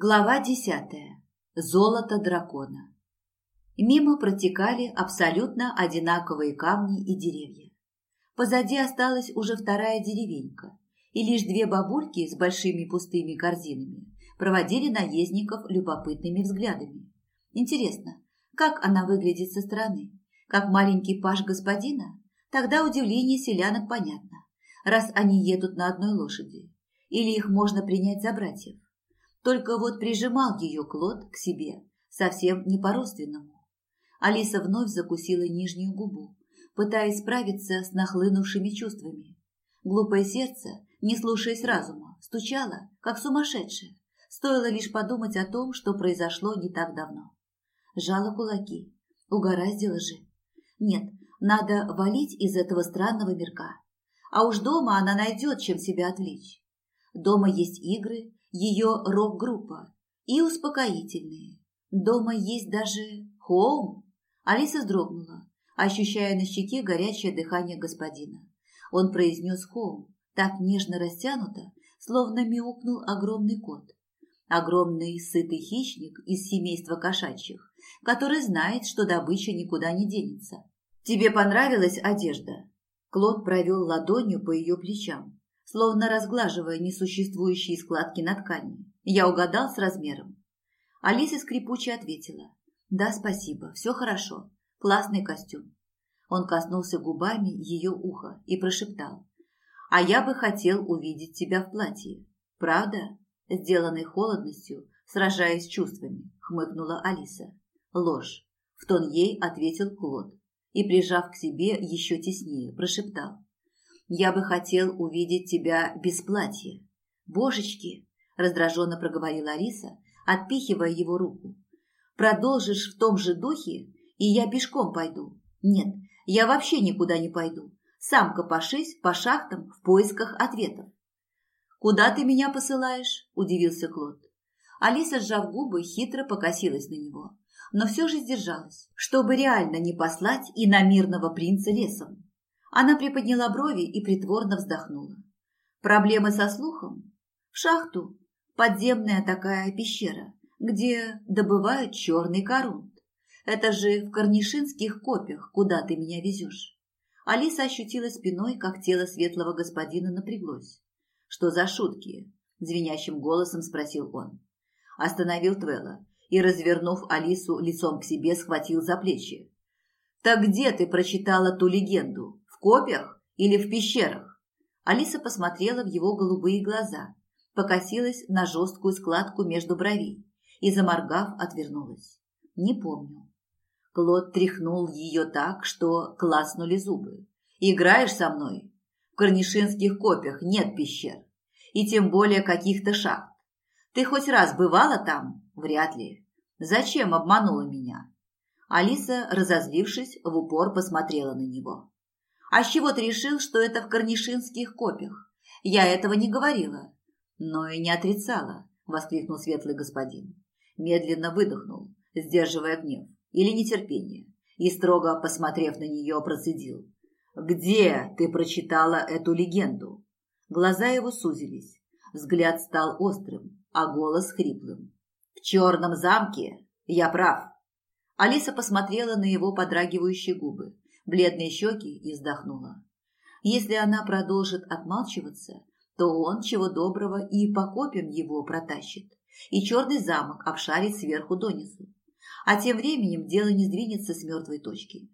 Глава десятая. Золото дракона. Мимо протекали абсолютно одинаковые камни и деревья. Позади осталась уже вторая деревенька, и лишь две бабульки с большими пустыми корзинами проводили наездников любопытными взглядами. Интересно, как она выглядит со стороны? Как маленький паж господина? Тогда удивление селянок понятно, раз они едут на одной лошади. Или их можно принять за братьев. Только вот прижимал ее Клод к себе, совсем не по-родственному. Алиса вновь закусила нижнюю губу, пытаясь справиться с нахлынувшими чувствами. Глупое сердце, не слушаясь разума, стучало, как сумасшедшее. Стоило лишь подумать о том, что произошло не так давно. Жала кулаки. Угораздило же. Нет, надо валить из этого странного мирка. А уж дома она найдет, чем себя отвлечь. Дома есть игры, ее рок-группа и успокоительные. Дома есть даже хоум. Алиса вздрогнула, ощущая на щеке горячее дыхание господина. Он произнес хоум, так нежно растянуто, словно мяукнул огромный кот. Огромный сытый хищник из семейства кошачьих, который знает, что добыча никуда не денется. «Тебе понравилась одежда?» Клод провел ладонью по ее плечам словно разглаживая несуществующие складки на ткани. Я угадал с размером. Алиса скрипуче ответила. «Да, спасибо, все хорошо. Классный костюм». Он коснулся губами ее уха и прошептал. «А я бы хотел увидеть тебя в платье. Правда?» Сделанной холодностью, сражаясь с чувствами, хмыкнула Алиса. «Ложь», – в тон ей ответил Клод и, прижав к себе еще теснее, прошептал. Я бы хотел увидеть тебя без платья. Божечки, раздраженно проговорила Алиса, отпихивая его руку. Продолжишь в том же духе, и я пешком пойду. Нет, я вообще никуда не пойду. Сам копошись по шахтам в поисках ответов. «Куда ты меня посылаешь?» – удивился Клод. Алиса, сжав губы, хитро покосилась на него, но все же сдержалась, чтобы реально не послать и на мирного принца лесом. Она приподняла брови и притворно вздохнула. Проблемы со слухом? В шахту. Подземная такая пещера, где добывают черный корунт. Это же в Корнишинских копях, куда ты меня везешь. Алиса ощутила спиной, как тело светлого господина напряглось. «Что за шутки?» – звенящим голосом спросил он. Остановил Твелла и, развернув Алису лицом к себе, схватил за плечи. «Так где ты прочитала ту легенду? В копьях или в пещерах? Алиса посмотрела в его голубые глаза, покосилась на жесткую складку между бровей и, заморгав, отвернулась. Не помню. Клод тряхнул ее так, что класнули зубы. «Играешь со мной? В корнишинских копьях нет пещер, и тем более каких-то шахт. Ты хоть раз бывала там? Вряд ли. Зачем обманула меня?» Алиса, разозлившись, в упор посмотрела на него. А с чего ты решил, что это в корнишинских копьях? Я этого не говорила. Но и не отрицала, воскликнул светлый господин. Медленно выдохнул, сдерживая гнев или нетерпение, и строго посмотрев на нее, процедил. «Где ты прочитала эту легенду?» Глаза его сузились, взгляд стал острым, а голос хриплым. «В черном замке? Я прав!» Алиса посмотрела на его подрагивающие губы, бледные щеки и вздохнула. Если она продолжит отмалчиваться, то он, чего доброго, и по копьям его протащит, и черный замок обшарит сверху донизу. А тем временем дело не сдвинется с мертвой точки.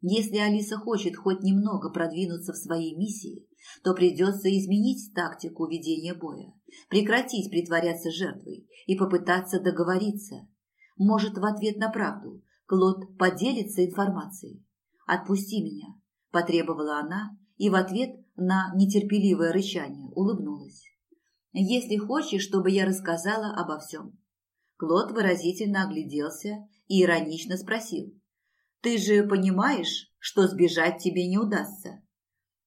Если Алиса хочет хоть немного продвинуться в своей миссии, то придется изменить тактику ведения боя, прекратить притворяться жертвой и попытаться договориться. Может, в ответ на правду Клод поделится информацией. «Отпусти меня», – потребовала она и в ответ на нетерпеливое рычание улыбнулась. «Если хочешь, чтобы я рассказала обо всем». Клод выразительно огляделся и иронично спросил. «Ты же понимаешь, что сбежать тебе не удастся?»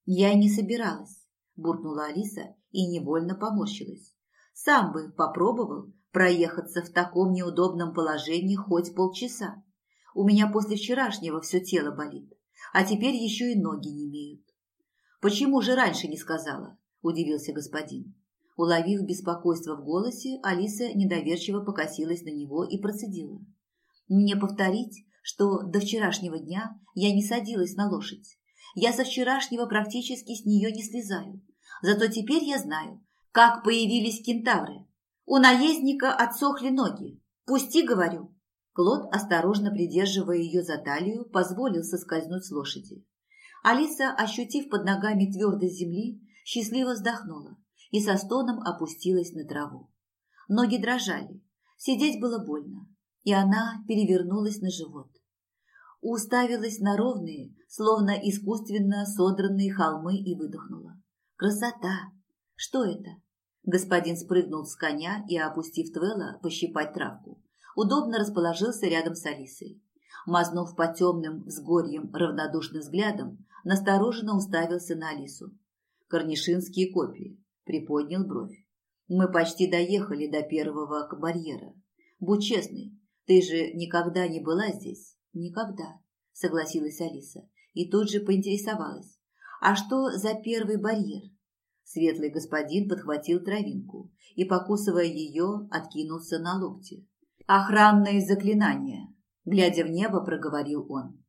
«Я и не собиралась», – буркнула Алиса и невольно поморщилась. «Сам бы попробовал проехаться в таком неудобном положении хоть полчаса. У меня после вчерашнего все тело болит, а теперь еще и ноги не имеют. Почему же раньше не сказала? Удивился господин. Уловив беспокойство в голосе, Алиса недоверчиво покосилась на него и процедила. «Мне повторить, что до вчерашнего дня я не садилась на лошадь. Я со вчерашнего практически с нее не слезаю. Зато теперь я знаю, как появились кентавры. У наездника отсохли ноги. Пусти, говорю». Клод, осторожно придерживая ее за талию, позволил соскользнуть с лошади. Алиса, ощутив под ногами твердость земли, счастливо вздохнула и со стоном опустилась на траву. Ноги дрожали, сидеть было больно, и она перевернулась на живот. Уставилась на ровные, словно искусственно содранные холмы и выдохнула. Красота! Что это? Господин спрыгнул с коня и, опустив Твела, пощипать травку, удобно расположился рядом с Алисой. Мазнув по темным взгорьям равнодушным взглядом, настороженно уставился на Алису. Корнишинские копии приподнял бровь. Мы почти доехали до первого барьера. Будь честной, ты же никогда не была здесь? Никогда, согласилась Алиса и тут же поинтересовалась. А что за первый барьер? Светлый господин подхватил травинку и, покусывая ее, откинулся на локти. «Охранные заклинания», – глядя в небо, проговорил он.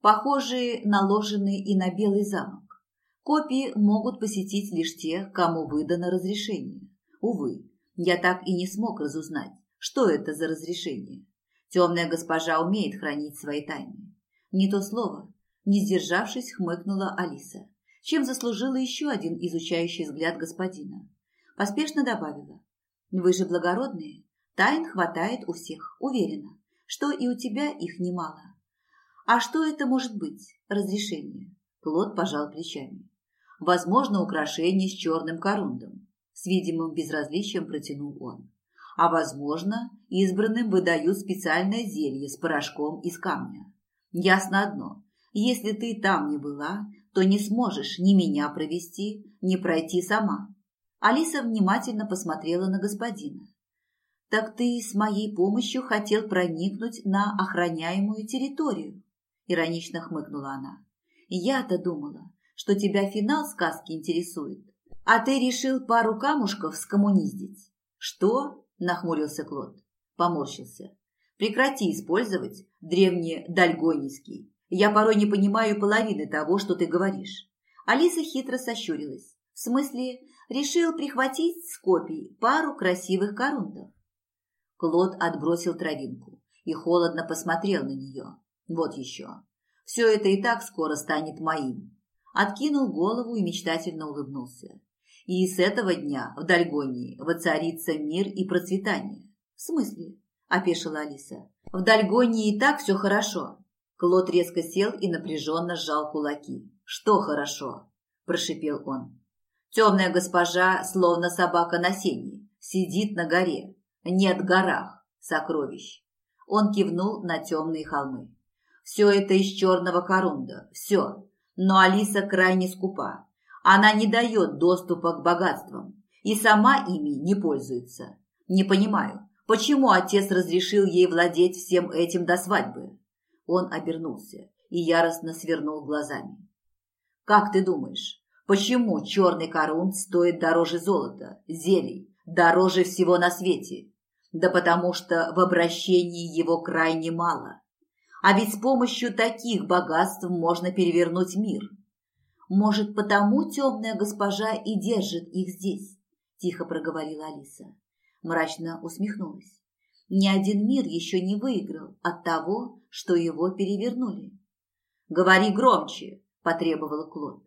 «Похожие, наложенные и на белый замок. Копии могут посетить лишь те, кому выдано разрешение. Увы, я так и не смог разузнать, что это за разрешение. Темная госпожа умеет хранить свои тайны. Не то слово, не сдержавшись, хмыкнула Алиса, чем заслужила еще один изучающий взгляд господина. Поспешно добавила. Вы же благородные, тайн хватает у всех, уверена, что и у тебя их немало. А что это может быть, разрешение? Клод пожал плечами. Возможно, украшение с черным корундом. С видимым безразличием протянул он. А возможно, избранным выдают специальное зелье с порошком из камня. Ясно одно. Если ты там не была, то не сможешь ни меня провести, ни пройти сама. Алиса внимательно посмотрела на господина. «Так ты с моей помощью хотел проникнуть на охраняемую территорию?» Иронично хмыкнула она. «Я-то думала, что тебя финал сказки интересует, а ты решил пару камушков скоммуниздить. Что? Нахмурился Клод. Поморщился. Прекрати использовать древнедальгонийский. Я порой не понимаю половины того, что ты говоришь. Алиса хитро сощурилась. В смысле, решил прихватить с копий пару красивых корундов. Клод отбросил травинку и холодно посмотрел на нее. Вот еще. Все это и так скоро станет моим откинул голову и мечтательно улыбнулся. И с этого дня в Дальгонии воцарится мир и процветание. В смысле? опешила Алиса. В Дальгонии и так все хорошо. Клод резко сел и напряженно сжал кулаки. Что хорошо? прошипел он. Темная госпожа, словно собака на сене, сидит на горе. Нет горах, сокровищ. Он кивнул на темные холмы. Все это из черного корунда. Все. Но Алиса крайне скупа. Она не дает доступа к богатствам и сама ими не пользуется. Не понимаю, почему отец разрешил ей владеть всем этим до свадьбы? Он обернулся и яростно свернул глазами. Как ты думаешь, почему черный корун стоит дороже золота, зелий, дороже всего на свете? Да потому что в обращении его крайне мало. А ведь с помощью таких богатств можно перевернуть мир. Может, потому темная госпожа и держит их здесь, тихо проговорила Алиса. Мрачно усмехнулась. Ни один мир еще не выиграл от того, что его перевернули. «Говори громче!» – потребовала Клод.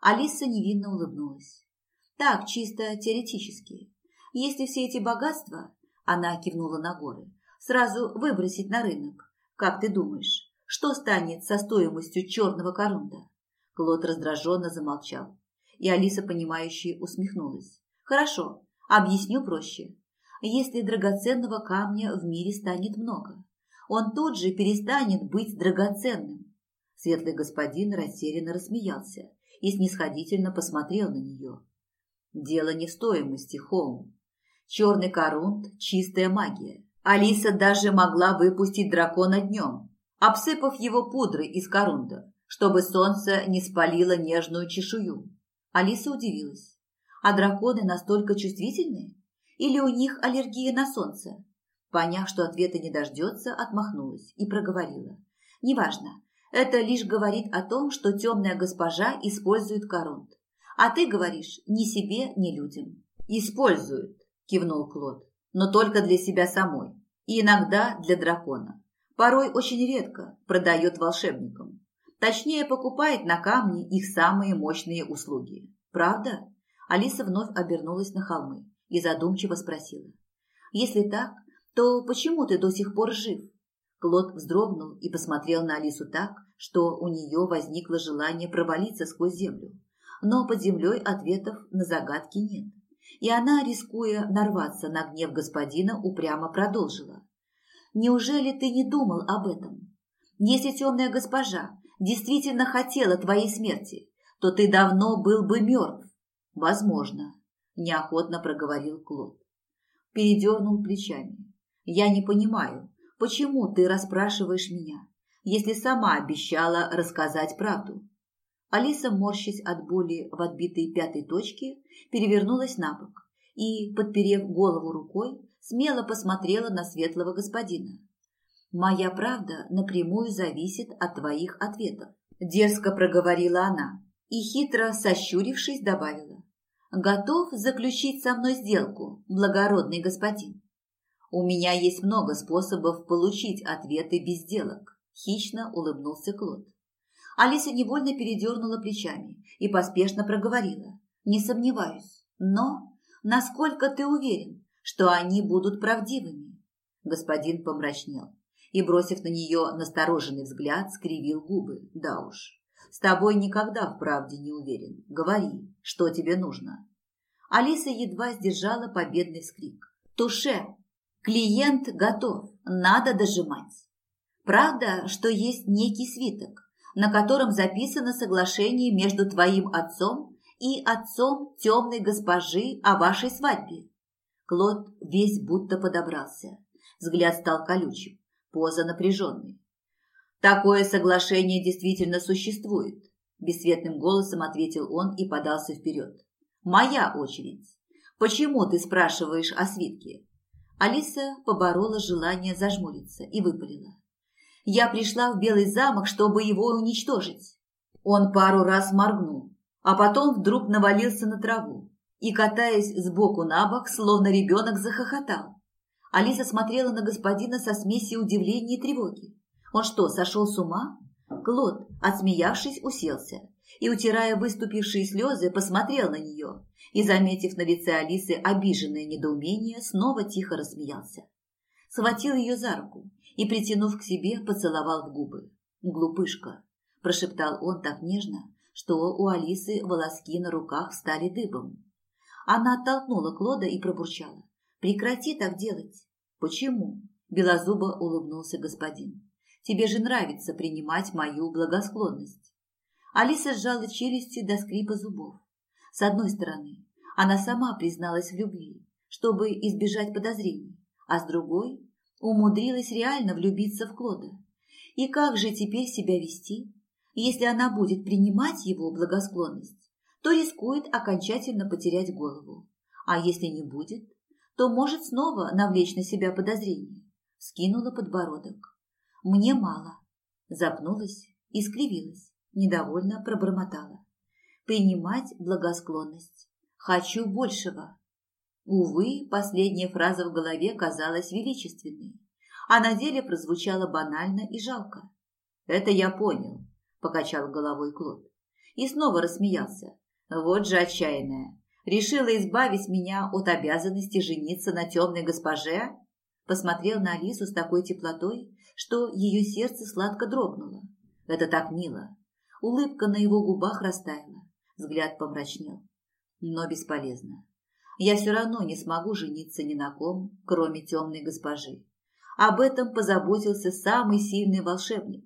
Алиса невинно улыбнулась. «Так, чисто теоретически. Если все эти богатства, – она кивнула на горы, – сразу выбросить на рынок, как ты думаешь, что станет со стоимостью черного корунда? Клод раздраженно замолчал, и Алиса, понимающе усмехнулась. Хорошо, объясню проще. Если драгоценного камня в мире станет много, он тут же перестанет быть драгоценным. Светлый господин растерянно рассмеялся и снисходительно посмотрел на нее. Дело не в стоимости, Холм. Черный корунд – чистая магия. Алиса даже могла выпустить дракона днем, обсыпав его пудрой из корунда, чтобы солнце не спалило нежную чешую. Алиса удивилась. А драконы настолько чувствительны? Или у них аллергия на солнце? Поняв, что ответа не дождется, отмахнулась и проговорила. Неважно, это лишь говорит о том, что темная госпожа использует коронт. А ты говоришь ни себе, ни людям. Использует, кивнул Клод, но только для себя самой. И иногда для дракона. Порой очень редко продает волшебникам. Точнее, покупает на камне их самые мощные услуги. Правда? Алиса вновь обернулась на холмы и задумчиво спросила. Если так, то почему ты до сих пор жив? Клод вздрогнул и посмотрел на Алису так, что у нее возникло желание провалиться сквозь землю. Но под землей ответов на загадки нет. И она, рискуя нарваться на гнев господина, упрямо продолжила. «Неужели ты не думал об этом? Если темная госпожа действительно хотела твоей смерти, то ты давно был бы мертв». «Возможно», – неохотно проговорил Клод. Передернул плечами. «Я не понимаю, Почему ты расспрашиваешь меня, если сама обещала рассказать правду?» Алиса, морщась от боли в отбитой пятой точке, перевернулась на бок и, подперев голову рукой, смело посмотрела на светлого господина. «Моя правда напрямую зависит от твоих ответов», – дерзко проговорила она и, хитро сощурившись, добавила. «Готов заключить со мной сделку, благородный господин?» У меня есть много способов получить ответы без сделок. Хищно улыбнулся Клод. Алиса невольно передернула плечами и поспешно проговорила. Не сомневаюсь. Но насколько ты уверен, что они будут правдивыми? Господин помрачнел и, бросив на нее настороженный взгляд, скривил губы. Да уж, с тобой никогда в правде не уверен. Говори, что тебе нужно. Алиса едва сдержала победный вскрик. «Туше!» Клиент готов, надо дожимать. Правда, что есть некий свиток, на котором записано соглашение между твоим отцом и отцом темной госпожи о вашей свадьбе. Клод весь будто подобрался. Взгляд стал колючим, поза напряженной. «Такое соглашение действительно существует», – бесцветным голосом ответил он и подался вперед. «Моя очередь. Почему ты спрашиваешь о свитке? Алиса поборола желание зажмуриться и выпалила. «Я пришла в Белый замок, чтобы его уничтожить». Он пару раз моргнул, а потом вдруг навалился на траву и, катаясь сбоку на бок, словно ребенок захохотал. Алиса смотрела на господина со смесью удивления и тревоги. Он что, сошел с ума? Клод, отсмеявшись, уселся и, утирая выступившие слезы, посмотрел на нее и, заметив на лице Алисы обиженное недоумение, снова тихо рассмеялся. Схватил ее за руку и, притянув к себе, поцеловал в губы. «Глупышка!» – прошептал он так нежно, что у Алисы волоски на руках стали дыбом. Она оттолкнула Клода и пробурчала. «Прекрати так делать!» «Почему?» – белозубо улыбнулся господин. «Тебе же нравится принимать мою благосклонность». Алиса сжала челюсти до скрипа зубов. С одной стороны, она сама призналась в любви, чтобы избежать подозрений, а с другой умудрилась реально влюбиться в Клода. И как же теперь себя вести, если она будет принимать его благосклонность, то рискует окончательно потерять голову, а если не будет, то может снова навлечь на себя подозрение. Скинула подбородок. Мне мало. Запнулась и скривилась недовольно пробормотала. Принимать благосклонность. Хочу большего. Увы, последняя фраза в голове казалась величественной, а на деле прозвучала банально и жалко. «Это я понял», – покачал головой Клод. И снова рассмеялся. «Вот же отчаянная. Решила избавить меня от обязанности жениться на темной госпоже?» Посмотрел на Алису с такой теплотой, что ее сердце сладко дрогнуло. «Это так мило. Улыбка на его губах растаяла, взгляд помрачнел. Но бесполезно. Я все равно не смогу жениться ни на ком, кроме темной госпожи. Об этом позаботился самый сильный волшебник,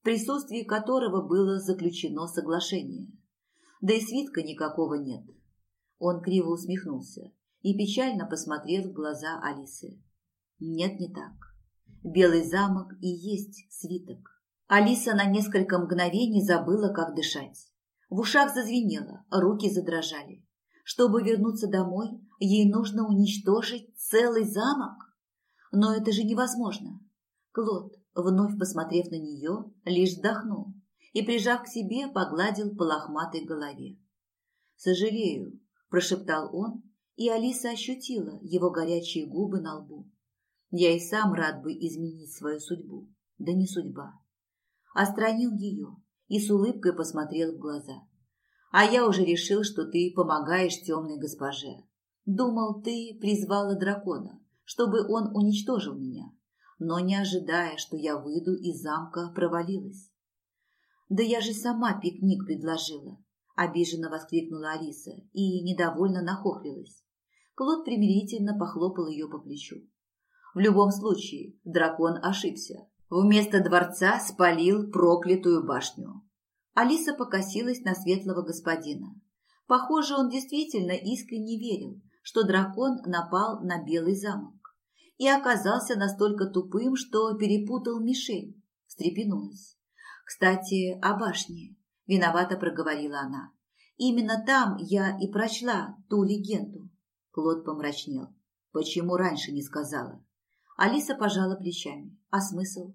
в присутствии которого было заключено соглашение. Да и свитка никакого нет. Он криво усмехнулся и печально посмотрел в глаза Алисы. Нет, не так. Белый замок и есть свиток. Алиса на несколько мгновений забыла, как дышать. В ушах зазвенело, руки задрожали. Чтобы вернуться домой, ей нужно уничтожить целый замок? Но это же невозможно. Клод, вновь посмотрев на нее, лишь вздохнул и, прижав к себе, погладил по лохматой голове. «Сожалею», – прошептал он, и Алиса ощутила его горячие губы на лбу. «Я и сам рад бы изменить свою судьбу, да не судьба». Остранил ее и с улыбкой посмотрел в глаза. «А я уже решил, что ты помогаешь темной госпоже. Думал, ты призвала дракона, чтобы он уничтожил меня, но не ожидая, что я выйду из замка, провалилась. «Да я же сама пикник предложила!» – обиженно воскликнула Алиса и недовольно нахохлилась. Клод примирительно похлопал ее по плечу. В любом случае, дракон ошибся. Вместо дворца спалил проклятую башню. Алиса покосилась на светлого господина. Похоже, он действительно искренне верил, что дракон напал на Белый замок и оказался настолько тупым, что перепутал мишень. Встрепенулась. Кстати, о башне. Виновато проговорила она. Именно там я и прочла ту легенду. Клод помрачнел. Почему раньше не сказала? Алиса пожала плечами. А смысл?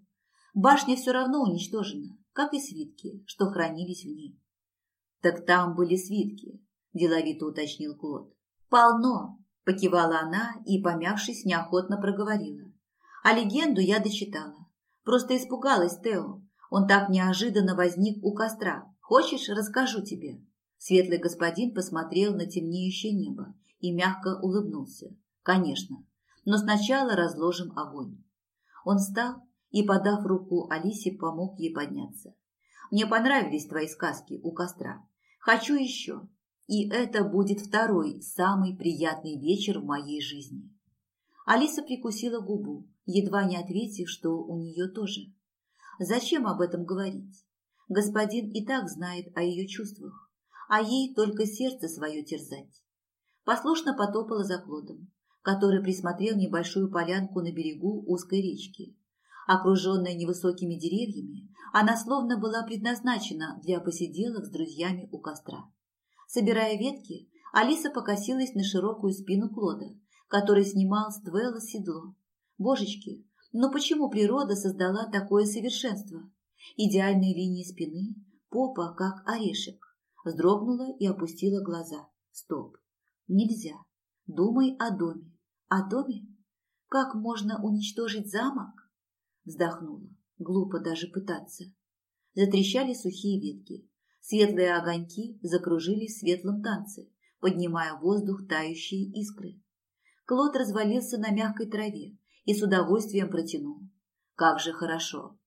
Башня все равно уничтожена, как и свитки, что хранились в ней. Так там были свитки, деловито уточнил Клод. Полно, покивала она и, помявшись, неохотно проговорила. А легенду я дочитала. Просто испугалась Тео. Он так неожиданно возник у костра. Хочешь, расскажу тебе?» Светлый господин посмотрел на темнеющее небо и мягко улыбнулся. «Конечно, но сначала разложим огонь». Он встал и, подав руку Алисе, помог ей подняться. «Мне понравились твои сказки у костра. Хочу еще. И это будет второй, самый приятный вечер в моей жизни». Алиса прикусила губу, едва не ответив, что у нее тоже. Зачем об этом говорить? Господин и так знает о ее чувствах, а ей только сердце свое терзать. Послушно потопала за Клодом, который присмотрел небольшую полянку на берегу узкой речки. Окруженная невысокими деревьями, она словно была предназначена для посиделок с друзьями у костра. Собирая ветки, Алиса покосилась на широкую спину Клода, который снимал с Твелла седло. Божечки, но почему природа создала такое совершенство? Идеальные линии спины, попа как орешек. Вздрогнула и опустила глаза. Стоп. Нельзя. Думай о доме. О доме? Как можно уничтожить замок? Вздохнула. Глупо даже пытаться. Затрещали сухие ветки. Светлые огоньки закружили в светлом танце, поднимая в воздух тающие искры. Клод развалился на мягкой траве, и с удовольствием протянул. Как же хорошо.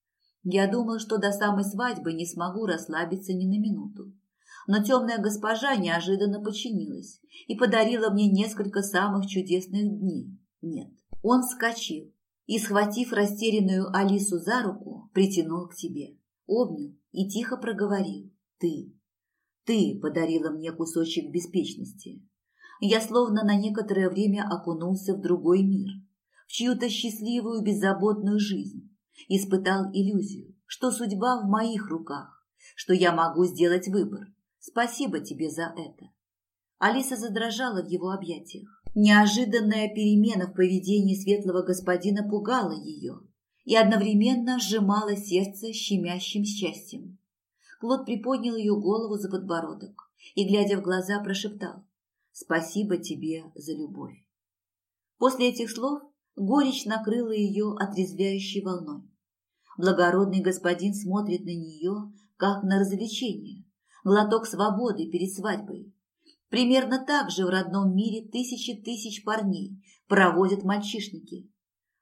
Я думал, что до самой свадьбы не смогу расслабиться ни на минуту. Но темная госпожа неожиданно подчинилась и подарила мне несколько самых чудесных дней. Нет, он вскочил и, схватив растерянную Алису за руку, притянул к себе, обнял и тихо проговорил. «Ты, ты подарила мне кусочек беспечности. Я словно на некоторое время окунулся в другой мир, в чью-то счастливую беззаботную жизнь, испытал иллюзию, что судьба в моих руках, что я могу сделать выбор. Спасибо тебе за это. Алиса задрожала в его объятиях. Неожиданная перемена в поведении светлого господина пугала ее и одновременно сжимала сердце щемящим счастьем. Клод приподнял ее голову за подбородок и, глядя в глаза, прошептал «Спасибо тебе за любовь». После этих слов Горечь накрыла ее отрезвляющей волной. Благородный господин смотрит на нее, как на развлечение, глоток свободы перед свадьбой. Примерно так же в родном мире тысячи тысяч парней проводят мальчишники.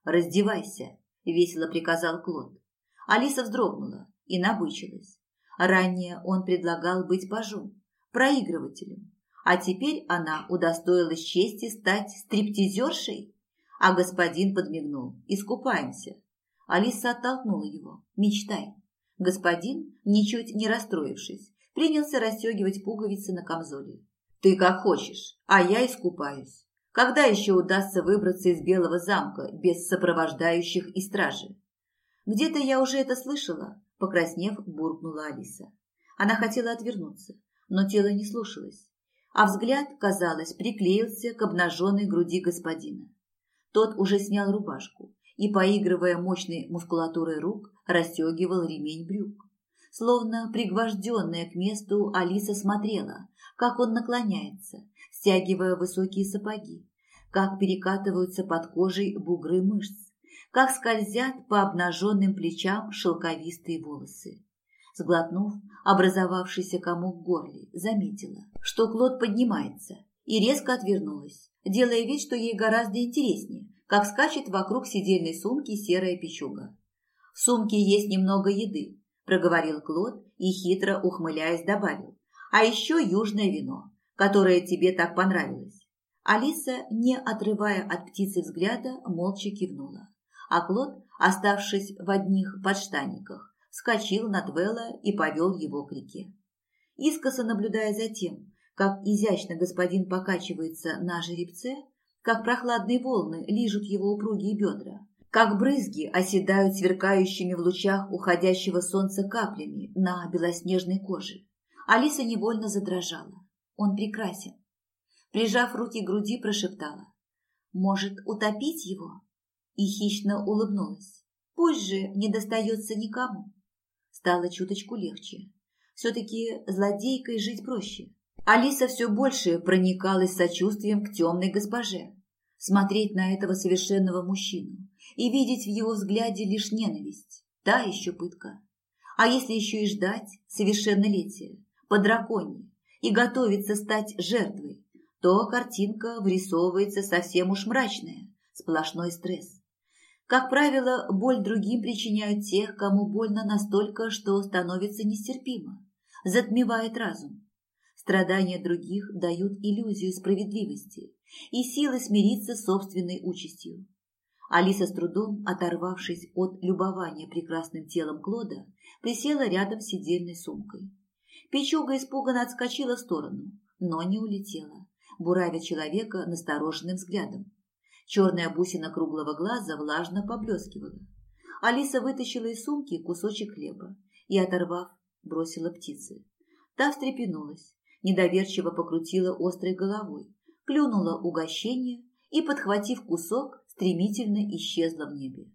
«Раздевайся», – весело приказал Клод. Алиса вздрогнула и набычилась. Ранее он предлагал быть пажом, проигрывателем, а теперь она удостоилась чести стать стриптизершей. А господин подмигнул. «Искупаемся». Алиса оттолкнула его. «Мечтай». Господин, ничуть не расстроившись, принялся расстегивать пуговицы на камзоле. «Ты как хочешь, а я искупаюсь. Когда еще удастся выбраться из Белого замка без сопровождающих и стражи?» «Где-то я уже это слышала», – покраснев, буркнула Алиса. Она хотела отвернуться, но тело не слушалось. а взгляд, казалось, приклеился к обнаженной груди господина. Тот уже снял рубашку и, поигрывая мощной мускулатурой рук, расстегивал ремень брюк. Словно пригвожденная к месту, Алиса смотрела, как он наклоняется, стягивая высокие сапоги, как перекатываются под кожей бугры мышц, как скользят по обнаженным плечам шелковистые волосы. Сглотнув образовавшийся комок в горле, заметила, что Клод поднимается, и резко отвернулась, делая вид, что ей гораздо интереснее, как скачет вокруг сидельной сумки серая печуга. «В сумке есть немного еды», – проговорил Клод и, хитро ухмыляясь, добавил. «А еще южное вино, которое тебе так понравилось». Алиса, не отрывая от птицы взгляда, молча кивнула. А Клод, оставшись в одних подштанниках, вскочил на Твелла и повел его к реке. Искоса наблюдая за тем, как изящно господин покачивается на жеребце, как прохладные волны лижут его упругие бедра, как брызги оседают сверкающими в лучах уходящего солнца каплями на белоснежной коже. Алиса невольно задрожала. Он прекрасен. Прижав руки к груди, прошептала. «Может, утопить его?» И хищно улыбнулась. «Пусть же не достается никому». Стало чуточку легче. Все-таки злодейкой жить проще. Алиса все больше проникалась сочувствием к темной госпоже. Смотреть на этого совершенного мужчину и видеть в его взгляде лишь ненависть – та еще пытка. А если еще и ждать совершеннолетия, по и готовиться стать жертвой, то картинка вырисовывается совсем уж мрачная, сплошной стресс. Как правило, боль другим причиняют тех, кому больно настолько, что становится нестерпимо, затмевает разум. Страдания других дают иллюзию справедливости и силы смириться с собственной участью. Алиса с трудом, оторвавшись от любования прекрасным телом Клода, присела рядом с сидельной сумкой. Печуга испуганно отскочила в сторону, но не улетела, буравя человека настороженным взглядом. Черная бусина круглого глаза влажно поблескивала. Алиса вытащила из сумки кусочек хлеба и, оторвав, бросила птице. Та встрепенулась, недоверчиво покрутила острой головой, клюнула угощение и, подхватив кусок, стремительно исчезла в небе.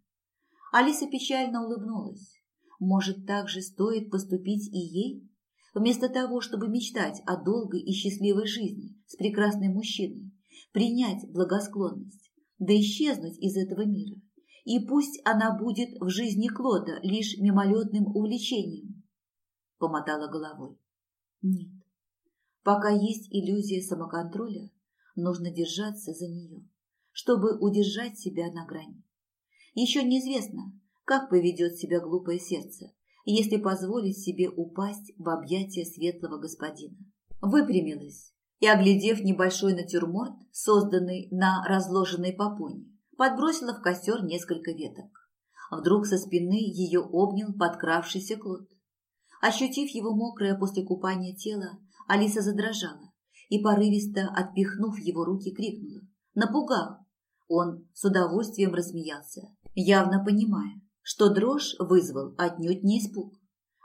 Алиса печально улыбнулась. Может, так же стоит поступить и ей? Вместо того, чтобы мечтать о долгой и счастливой жизни с прекрасным мужчиной, принять благосклонность, да исчезнуть из этого мира. И пусть она будет в жизни Клода лишь мимолетным увлечением. Помотала головой. Нет. Пока есть иллюзия самоконтроля, нужно держаться за нее, чтобы удержать себя на грани. Еще неизвестно, как поведет себя глупое сердце, если позволить себе упасть в объятия светлого господина. Выпрямилась, и, оглядев небольшой натюрморт, созданный на разложенной попоне, подбросила в костер несколько веток. Вдруг со спины ее обнял подкравшийся Клод. Ощутив его мокрое после купания тело, Алиса задрожала и, порывисто отпихнув его руки, крикнула «Напугал!». Он с удовольствием рассмеялся, явно понимая, что дрожь вызвал отнюдь не испуг.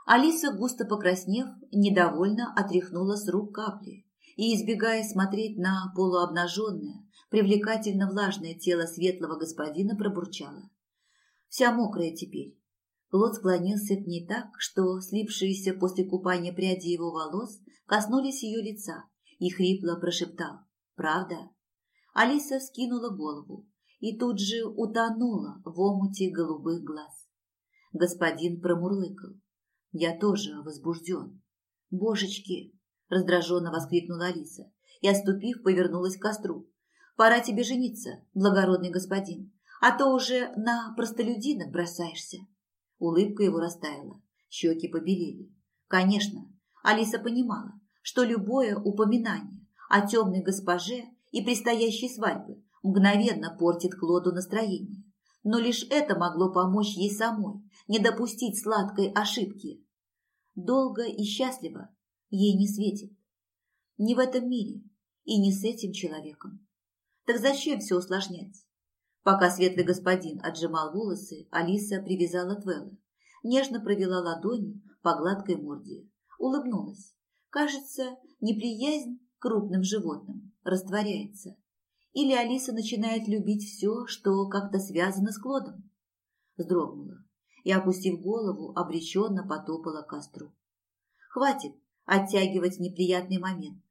Алиса, густо покраснев, недовольно отряхнула с рук капли и, избегая смотреть на полуобнаженное, привлекательно влажное тело светлого господина, пробурчала. Вся мокрая теперь. Клод склонился к ней так, что слипшиеся после купания пряди его волос коснулись ее лица и хрипло прошептал «Правда?». Алиса вскинула голову и тут же утонула в омуте голубых глаз. Господин промурлыкал. «Я тоже возбужден. Божечки, раздраженно воскликнула Алиса и, отступив, повернулась к костру. «Пора тебе жениться, благородный господин, а то уже на простолюдина бросаешься». Улыбка его растаяла, щеки побелели. Конечно, Алиса понимала, что любое упоминание о темной госпоже и предстоящей свадьбе мгновенно портит Клоду настроение. Но лишь это могло помочь ей самой не допустить сладкой ошибки. Долго и счастливо ей не светит. Не в этом мире и не с этим человеком. Так зачем все усложнять? Пока светлый господин отжимал волосы, Алиса привязала Твелла, нежно провела ладонью по гладкой морде, улыбнулась. Кажется, неприязнь крупным животным, растворяется. Или Алиса начинает любить все, что как-то связано с Клодом. Вздрогнула и, опустив голову, обреченно потопала к костру. Хватит оттягивать неприятный момент.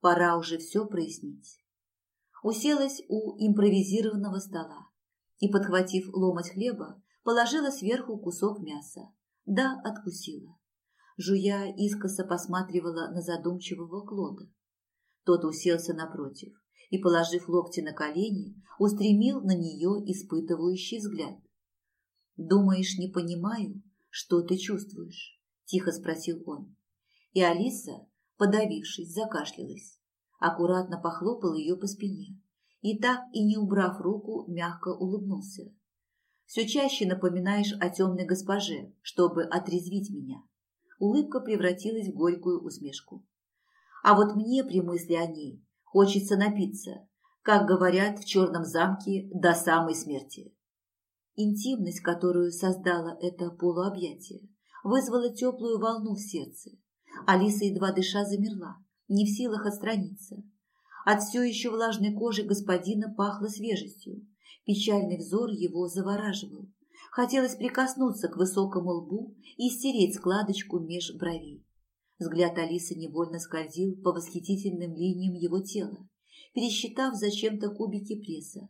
Пора уже все прояснить. Уселась у импровизированного стола и, подхватив ломоть хлеба, положила сверху кусок мяса. Да, откусила. Жуя, искоса посматривала на задумчивого Клода. Тот уселся напротив и, положив локти на колени, устремил на нее испытывающий взгляд. «Думаешь, не понимаю, что ты чувствуешь?» – тихо спросил он. И Алиса, подавившись, закашлялась. Аккуратно похлопал ее по спине и так и не убрав руку, мягко улыбнулся. «Все чаще напоминаешь о темной госпоже, чтобы отрезвить меня». Улыбка превратилась в горькую усмешку. «А вот мне при мысли о ней хочется напиться, как говорят в черном замке, до самой смерти». Интимность, которую создало это полуобъятие, вызвала теплую волну в сердце. Алиса, едва дыша, замерла, не в силах отстраниться. От все еще влажной кожи господина пахло свежестью. Печальный взор его завораживал. Хотелось прикоснуться к высокому лбу и стереть складочку меж бровей. Взгляд Алисы невольно скользил по восхитительным линиям его тела, пересчитав зачем-то кубики пресса.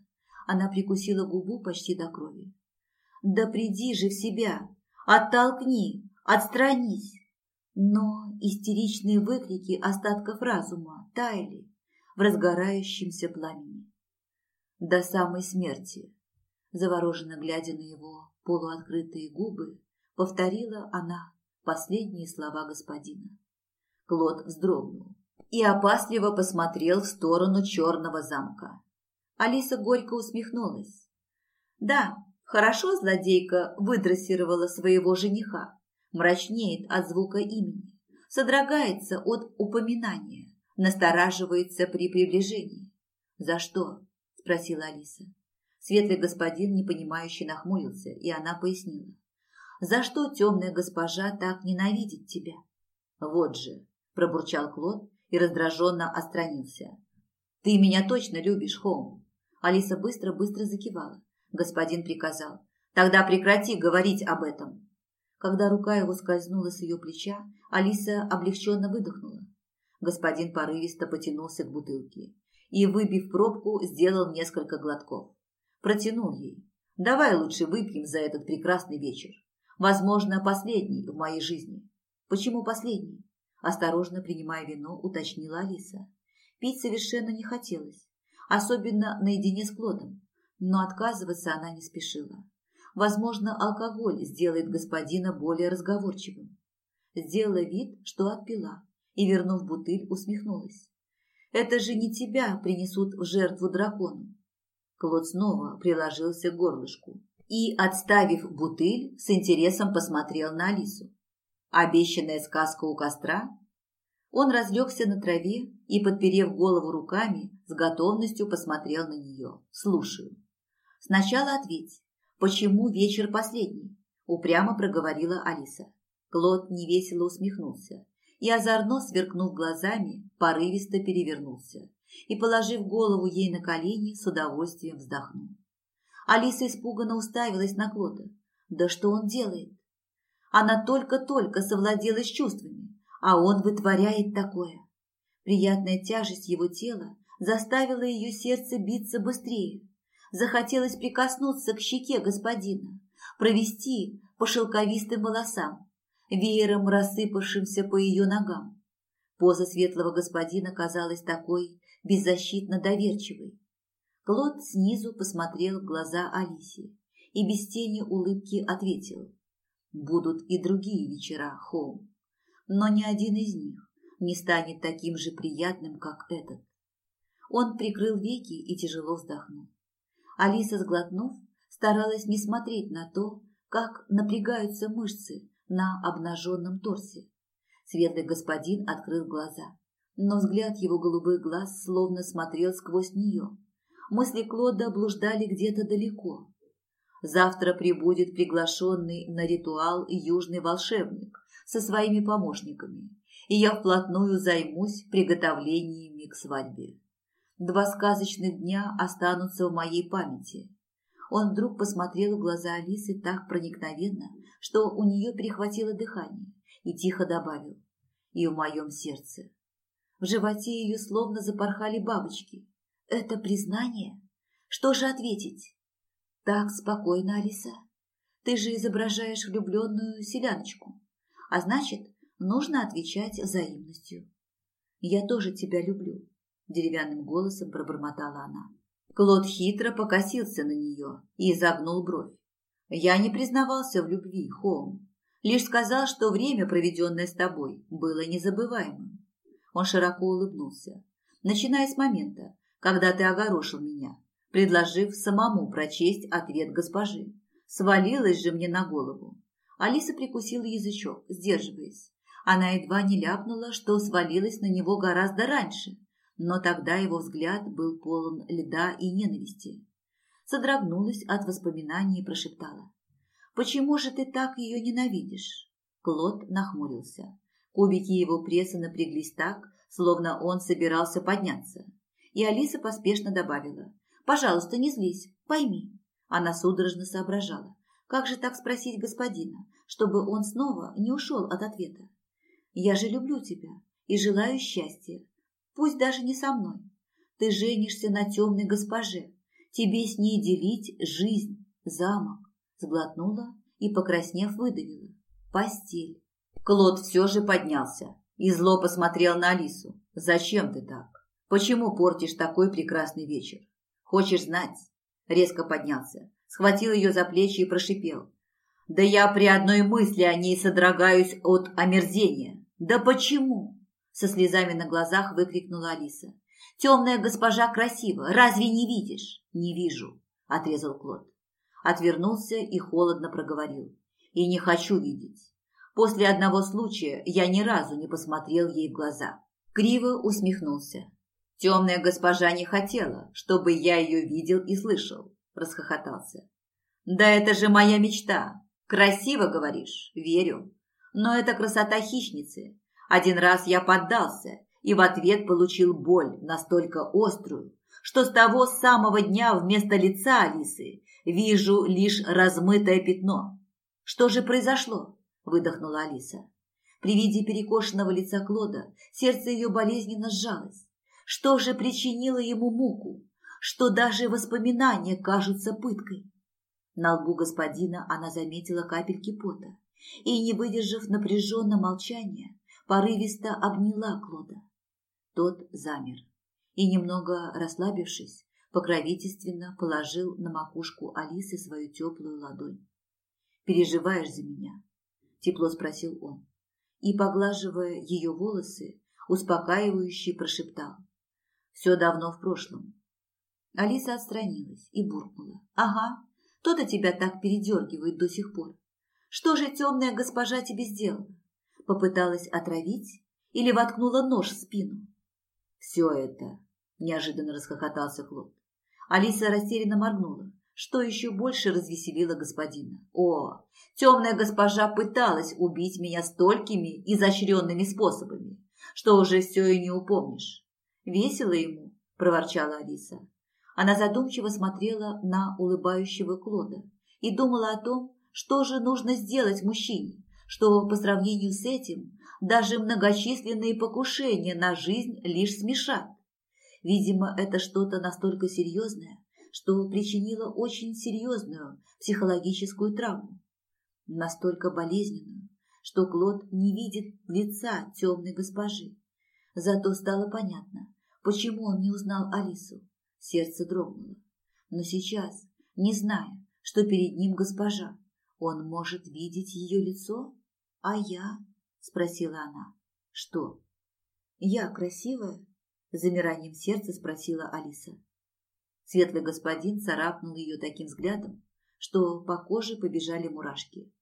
Она прикусила губу почти до крови. «Да приди же в себя! Оттолкни! Отстранись!» Но истеричные выкрики остатков разума таяли в разгорающемся пламени. До самой смерти, завороженно глядя на его полуоткрытые губы, повторила она последние слова господина. Клод вздрогнул и опасливо посмотрел в сторону черного замка. Алиса горько усмехнулась. Да, хорошо злодейка выдрессировала своего жениха, мрачнеет от звука имени, содрогается от упоминания, настораживается при приближении. «За что?» – спросила Алиса. Светлый господин, непонимающе нахмурился, и она пояснила. «За что темная госпожа так ненавидит тебя?» «Вот же!» – пробурчал Клод и раздраженно отстранился. «Ты меня точно любишь, Хоум!» Алиса быстро-быстро закивала. Господин приказал. «Тогда прекрати говорить об этом!» Когда рука его скользнула с ее плеча, Алиса облегченно выдохнула. Господин порывисто потянулся к бутылке и, выбив пробку, сделал несколько глотков. Протянул ей. «Давай лучше выпьем за этот прекрасный вечер. Возможно, последний в моей жизни». «Почему последний?» Осторожно принимая вино, уточнила Алиса. Пить совершенно не хотелось, особенно наедине с Клодом, но отказываться она не спешила. Возможно, алкоголь сделает господина более разговорчивым. Сделала вид, что отпила, и, вернув бутыль, усмехнулась. «Это же не тебя принесут в жертву дракону». Клод снова приложился к горлышку и, отставив бутыль, с интересом посмотрел на Алису. Обещанная сказка у костра? Он разлегся на траве и, подперев голову руками, с готовностью посмотрел на нее. «Слушаю». «Сначала ответь, «Почему вечер последний?» – упрямо проговорила Алиса. Клод невесело усмехнулся и, озорно сверкнув глазами, порывисто перевернулся и, положив голову ей на колени, с удовольствием вздохнул. Алиса испуганно уставилась на Клода. Да что он делает? Она только-только совладела с чувствами, а он вытворяет такое. Приятная тяжесть его тела заставила ее сердце биться быстрее, Захотелось прикоснуться к щеке господина, провести по шелковистым волосам, веером рассыпавшимся по ее ногам. Поза светлого господина казалась такой беззащитно доверчивой. Клод снизу посмотрел в глаза Алисе и без тени улыбки ответил. «Будут и другие вечера, Хоум, но ни один из них не станет таким же приятным, как этот». Он прикрыл веки и тяжело вздохнул. Алиса, сглотнув, старалась не смотреть на то, как напрягаются мышцы на обнаженном торсе. Светлый господин открыл глаза, но взгляд его голубых глаз словно смотрел сквозь нее. Мысли Клода блуждали где-то далеко. Завтра прибудет приглашенный на ритуал южный волшебник со своими помощниками, и я вплотную займусь приготовлениями к свадьбе. Два сказочных дня останутся в моей памяти. Он вдруг посмотрел в глаза Алисы так проникновенно, что у нее перехватило дыхание, и тихо добавил «И в моем сердце». В животе ее словно запорхали бабочки. «Это признание? Что же ответить?» «Так спокойно, Алиса. Ты же изображаешь влюбленную селяночку. А значит, нужно отвечать взаимностью. Я тоже тебя люблю, деревянным голосом пробормотала она. Клод хитро покосился на нее и изогнул бровь. Я не признавался в любви, Холм. Лишь сказал, что время, проведенное с тобой, было незабываемым. Он широко улыбнулся, начиная с момента, когда ты огорошил меня, предложив самому прочесть ответ госпожи. Свалилась же мне на голову. Алиса прикусила язычок, сдерживаясь. Она едва не ляпнула, что свалилась на него гораздо раньше, но тогда его взгляд был полон льда и ненависти. Содрогнулась от воспоминаний и прошептала. «Почему же ты так ее ненавидишь?» Клод нахмурился. Кубики его пресса напряглись так, словно он собирался подняться. И Алиса поспешно добавила. «Пожалуйста, не злись, пойми». Она судорожно соображала. Как же так спросить господина, чтобы он снова не ушел от ответа? Я же люблю тебя и желаю счастья, пусть даже не со мной. Ты женишься на темной госпоже, тебе с ней делить жизнь, замок. Сглотнула и, покраснев, выдавила. Постель. Клод все же поднялся и зло посмотрел на Алису. «Зачем ты так? Почему портишь такой прекрасный вечер? Хочешь знать?» Резко поднялся, схватил ее за плечи и прошипел. «Да я при одной мысли о ней содрогаюсь от омерзения. «Да почему?» – со слезами на глазах выкрикнула Алиса. «Темная госпожа красива, разве не видишь?» «Не вижу», – отрезал Клод. Отвернулся и холодно проговорил. «И не хочу видеть. После одного случая я ни разу не посмотрел ей в глаза». Криво усмехнулся. «Темная госпожа не хотела, чтобы я ее видел и слышал», – расхохотался. «Да это же моя мечта. Красиво, говоришь? Верю. Но это красота хищницы. Один раз я поддался и в ответ получил боль настолько острую, что с того самого дня вместо лица Алисы вижу лишь размытое пятно. «Что же произошло?» – выдохнула Алиса. При виде перекошенного лица Клода сердце ее болезненно сжалось. Что же причинило ему муку? Что даже воспоминания кажутся пыткой? На лбу господина она заметила капельки пота и, не выдержав напряженно молчания, порывисто обняла Клода. Тот замер и, немного расслабившись, покровительственно положил на макушку Алисы свою теплую ладонь. «Переживаешь за меня?» – тепло спросил он. И, поглаживая ее волосы, успокаивающе прошептал. «Все давно в прошлом». Алиса отстранилась и буркнула. «Ага, то-то тебя так передергивает до сих пор. Что же темная госпожа тебе сделала? Попыталась отравить или воткнула нож в спину? Все это, неожиданно расхохотался Клод. Алиса растерянно моргнула, что еще больше развеселило господина. О, темная госпожа пыталась убить меня столькими изощренными способами, что уже все и не упомнишь. Весело ему, проворчала Алиса. Она задумчиво смотрела на улыбающего Клода и думала о том, что же нужно сделать мужчине, что по сравнению с этим даже многочисленные покушения на жизнь лишь смешат? Видимо, это что-то настолько серьезное, что причинило очень серьезную психологическую травму. Настолько болезненную, что Клод не видит лица темной госпожи. Зато стало понятно, почему он не узнал Алису. Сердце дрогнуло. Но сейчас, не зная, что перед ним госпожа, он может видеть ее лицо? А я? Спросила она. Что? Я красивая? Замиранием сердца спросила Алиса. Светлый господин царапнул ее таким взглядом, что по коже побежали мурашки.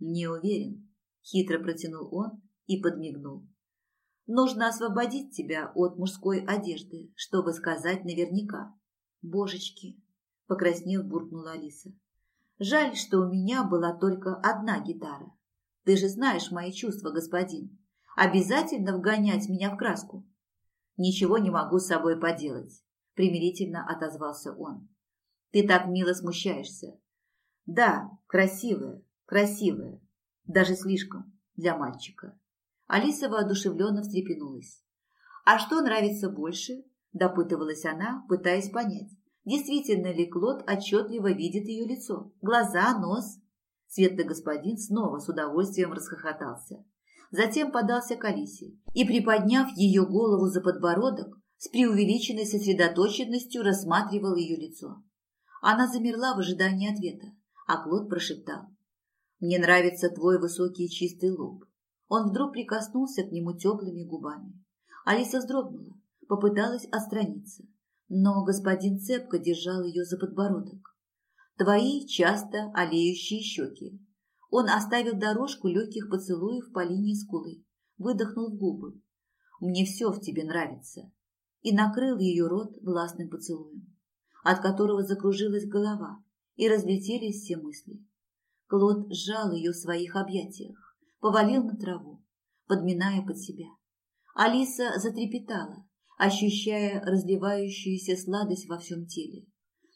«Не уверен», – хитро протянул он и подмигнул. «Нужно освободить тебя от мужской одежды, чтобы сказать наверняка». «Божечки!» – покраснев, буркнула Алиса. Жаль, что у меня была только одна гитара. Ты же знаешь мои чувства, господин. Обязательно вгонять меня в краску? Ничего не могу с собой поделать, примирительно отозвался он. Ты так мило смущаешься. Да, красивая, красивая, даже слишком для мальчика. Алиса воодушевленно встрепенулась. «А что нравится больше?» – допытывалась она, пытаясь понять, действительно ли Клод отчетливо видит ее лицо, глаза, нос. Светлый господин снова с удовольствием расхохотался. Затем подался к Алисе и, приподняв ее голову за подбородок, с преувеличенной сосредоточенностью рассматривал ее лицо. Она замерла в ожидании ответа, а Клод прошептал. «Мне нравится твой высокий чистый лоб». Он вдруг прикоснулся к нему теплыми губами. Алиса вздрогнула, попыталась отстраниться, но господин цепко держал ее за подбородок. Твои часто олеющие щеки. Он оставил дорожку легких поцелуев по линии скулы, выдохнул в губы. Мне все в тебе нравится. И накрыл ее рот властным поцелуем, от которого закружилась голова и разлетелись все мысли. Клод сжал ее в своих объятиях, повалил на траву, подминая под себя. Алиса затрепетала, ощущая разливающуюся сладость во всем теле.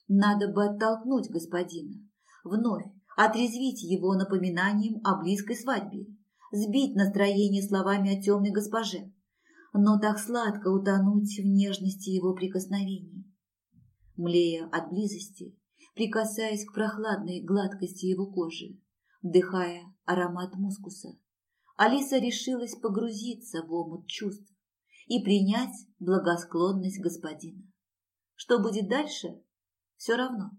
Надо бы оттолкнуть господина, вновь отрезвить его напоминанием о близкой свадьбе, сбить настроение словами о темной госпоже, но так сладко утонуть в нежности его прикосновений. Млея от близости, прикасаясь к прохладной гладкости его кожи, вдыхая аромат мускуса, Алиса решилась погрузиться в омут чувств и принять благосклонность господина. Что будет дальше, все равно.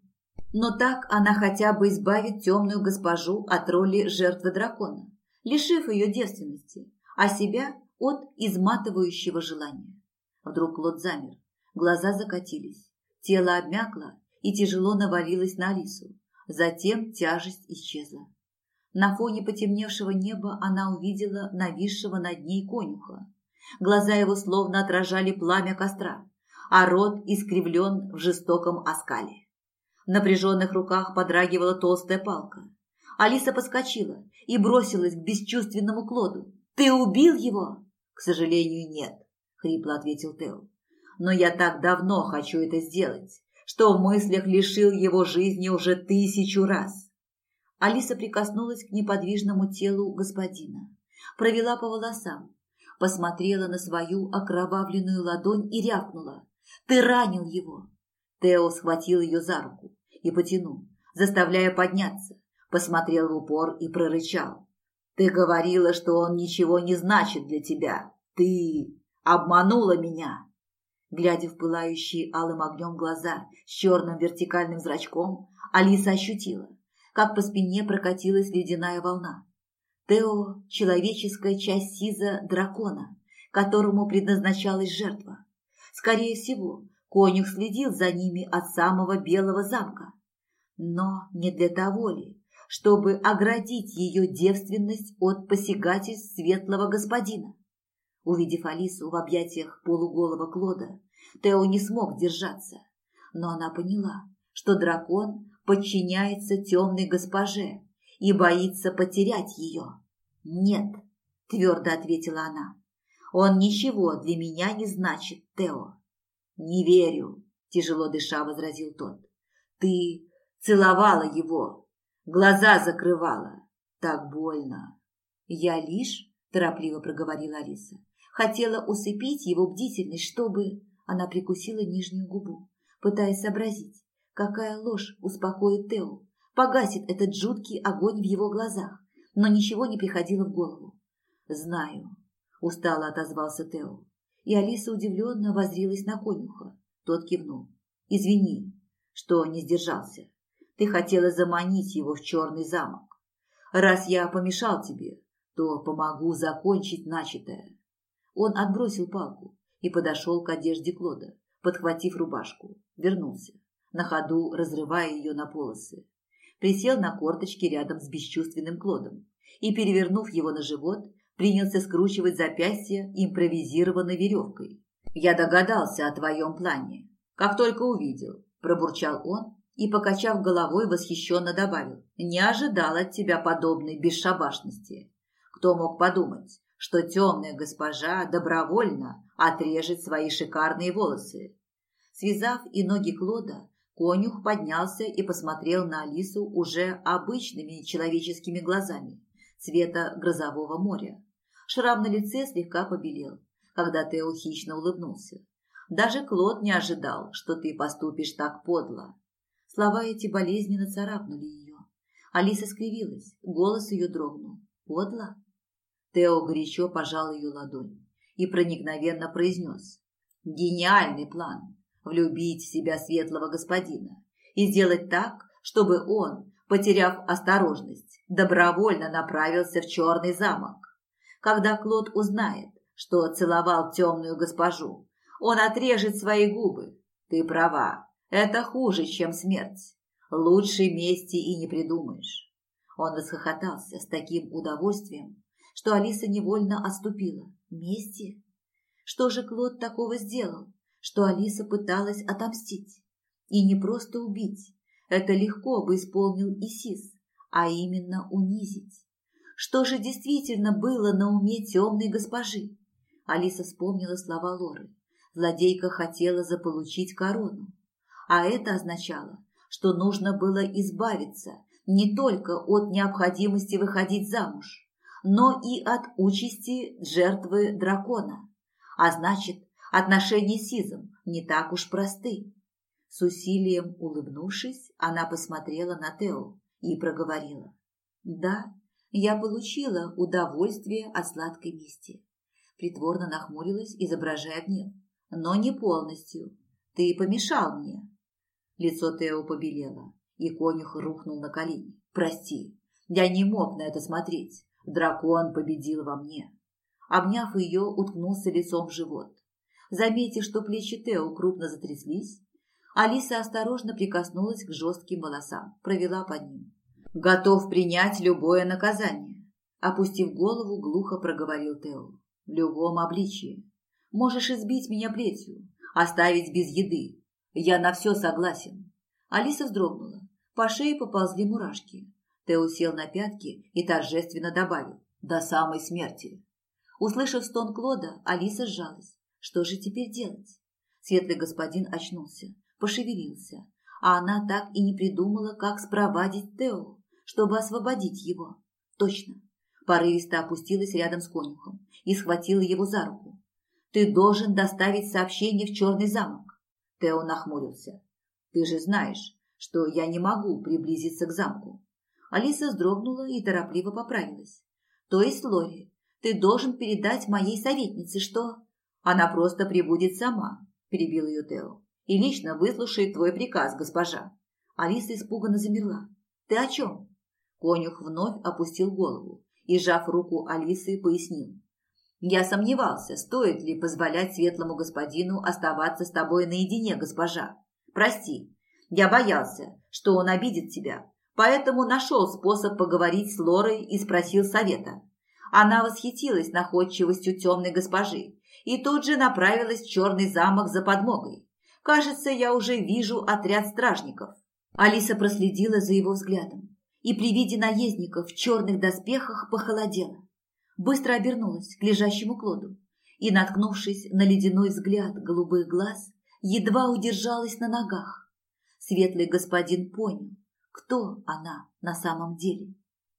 Но так она хотя бы избавит темную госпожу от роли жертвы дракона, лишив ее девственности, а себя от изматывающего желания. Вдруг Клод замер, глаза закатились, тело обмякло и тяжело навалилось на Алису. Затем тяжесть исчезла. На фоне потемневшего неба она увидела нависшего над ней конюха. Глаза его словно отражали пламя костра а рот искривлен в жестоком оскале. В напряженных руках подрагивала толстая палка. Алиса подскочила и бросилась к бесчувственному Клоду. «Ты убил его?» «К сожалению, нет», — хрипло ответил Тео. «Но я так давно хочу это сделать, что в мыслях лишил его жизни уже тысячу раз». Алиса прикоснулась к неподвижному телу господина, провела по волосам, посмотрела на свою окровавленную ладонь и рявкнула. Ты ранил его. Тео схватил ее за руку и потянул, заставляя подняться, посмотрел в упор и прорычал. Ты говорила, что он ничего не значит для тебя. Ты обманула меня. Глядя в пылающие алым огнем глаза с черным вертикальным зрачком, Алиса ощутила, как по спине прокатилась ледяная волна. Тео – человеческая часть сиза дракона, которому предназначалась жертва. Скорее всего, конюх следил за ними от самого Белого замка. Но не для того ли, чтобы оградить ее девственность от посягательств светлого господина. Увидев Алису в объятиях полуголого Клода, Тео не смог держаться, но она поняла, что дракон подчиняется темной госпоже и боится потерять ее. «Нет», – твердо ответила она, он ничего для меня не значит, Тео. Не верю, тяжело дыша возразил тот. Ты целовала его, глаза закрывала. Так больно. Я лишь, торопливо проговорила Алиса, хотела усыпить его бдительность, чтобы... Она прикусила нижнюю губу, пытаясь сообразить, какая ложь успокоит Тео, погасит этот жуткий огонь в его глазах, но ничего не приходило в голову. Знаю, устало отозвался Тео. И Алиса удивленно возрилась на конюха. Тот кивнул. Извини, что не сдержался. Ты хотела заманить его в черный замок. Раз я помешал тебе, то помогу закончить начатое. Он отбросил палку и подошел к одежде Клода, подхватив рубашку, вернулся, на ходу разрывая ее на полосы. Присел на корточки рядом с бесчувственным Клодом и, перевернув его на живот, принялся скручивать запястье импровизированной веревкой. «Я догадался о твоем плане. Как только увидел», – пробурчал он и, покачав головой, восхищенно добавил. «Не ожидал от тебя подобной бесшабашности. Кто мог подумать, что темная госпожа добровольно отрежет свои шикарные волосы. Связав и ноги Клода, конюх поднялся и посмотрел на Алису уже обычными человеческими глазами цвета грозового моря. Шрам на лице слегка побелел, когда Тео хищно улыбнулся. Даже Клод не ожидал, что ты поступишь так подло. Слова эти болезненно царапнули ее. Алиса скривилась, голос ее дрогнул. Подло? Тео горячо пожал ее ладонь и проникновенно произнес. Гениальный план – влюбить в себя светлого господина и сделать так, чтобы он, потеряв осторожность, добровольно направился в черный замок. Когда Клод узнает, что целовал темную госпожу, он отрежет свои губы. Ты права, это хуже, чем смерть. Лучшей мести и не придумаешь. Он расхохотался с таким удовольствием, что Алиса невольно отступила. Мести? Что же Клод такого сделал, что Алиса пыталась отомстить? И не просто убить. Это легко бы исполнил Исис, а именно унизить. Что же действительно было на уме темной госпожи? Алиса вспомнила слова Лоры. Злодейка хотела заполучить корону. А это означало, что нужно было избавиться не только от необходимости выходить замуж, но и от участи жертвы дракона. А значит, отношения с Сизом не так уж просты. С усилием улыбнувшись, она посмотрела на Тео и проговорила. «Да, я получила удовольствие от сладкой мести». Притворно нахмурилась, изображая гнев. «Но не полностью. Ты помешал мне». Лицо Тео побелело, и конюх рухнул на колени. «Прости, я не мог на это смотреть. Дракон победил во мне. Обняв ее, уткнулся лицом в живот. Заметив, что плечи Тео крупно затряслись, Алиса осторожно прикоснулась к жестким волосам, провела по ним. «Готов принять любое наказание», – опустив голову, глухо проговорил Тео. «В любом обличии. Можешь избить меня плетью, оставить без еды. Я на все согласен». Алиса вздрогнула. По шее поползли мурашки. Тео сел на пятки и торжественно добавил «до самой смерти». Услышав стон Клода, Алиса сжалась. Что же теперь делать? Светлый господин очнулся, пошевелился, а она так и не придумала, как спровадить Тео, чтобы освободить его. Точно. Порывисто опустилась рядом с конюхом и схватила его за руку. «Ты должен доставить сообщение в Черный замок». Тео нахмурился. «Ты же знаешь, что я не могу приблизиться к замку. Алиса вздрогнула и торопливо поправилась. «То есть, Лори, ты должен передать моей советнице, что...» «Она просто прибудет сама», – перебил ее Тео. «И лично выслушает твой приказ, госпожа». Алиса испуганно замерла. «Ты о чем?» Конюх вновь опустил голову и, сжав руку Алисы, пояснил. «Я сомневался, стоит ли позволять светлому господину оставаться с тобой наедине, госпожа. Прости, я боялся, что он обидит тебя, Поэтому нашел способ поговорить с Лорой и спросил совета. Она восхитилась находчивостью темной госпожи и тут же направилась в черный замок за подмогой. Кажется, я уже вижу отряд стражников. Алиса проследила за его взглядом и при виде наездников в черных доспехах похолодела. Быстро обернулась к лежащему Клоду и, наткнувшись на ледяной взгляд голубых глаз, едва удержалась на ногах. Светлый господин понял, кто она на самом деле.